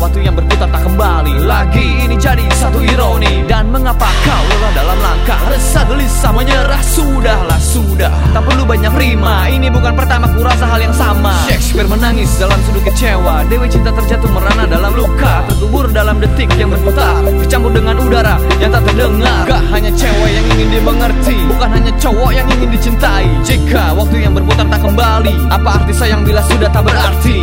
waktu yang berputar tak kembali. Lagi Ini jadi satu ironi. Dan mengapa kau lelah dalam langkah? Resah gelisah menyerah. Sudahlah sudah. Tak perlu banyak rima. Ini bukan pertama ku rasa hal yang sama. Shakespeare menangis dalam sudut kecewa. Dewi cinta terjatuh merana dalam luka. Terkubur dalam detik yang berputar. Bercampur dengan udara yang tak terdengar. Gak hanya cewek yang ingin dimengerti. Bukan hanya cowok yang ingin dicintai. Jika waktu yang berputar tak kembali Apa arti sayang bila sudah tak berarti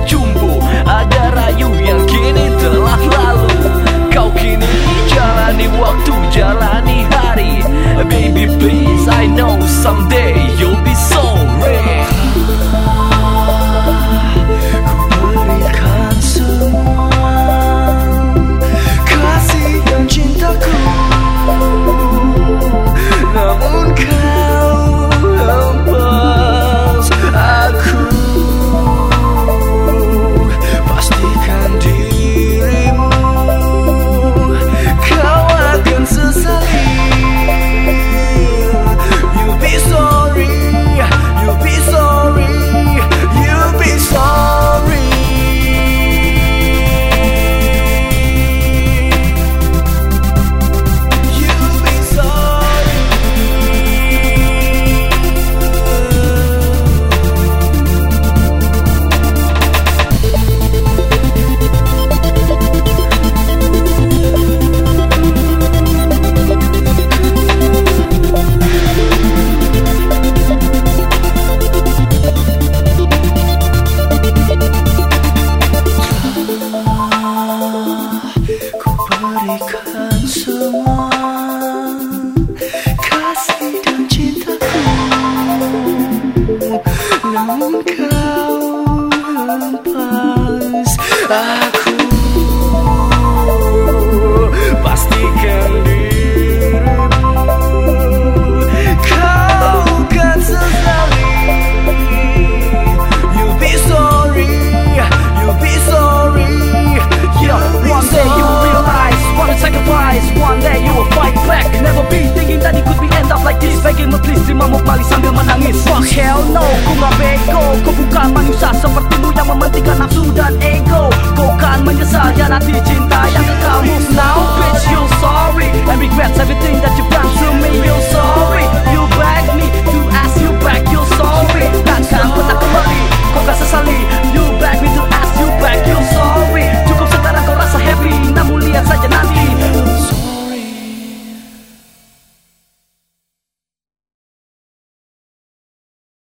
berikan semua kasih dan cintaku Namun kau lepas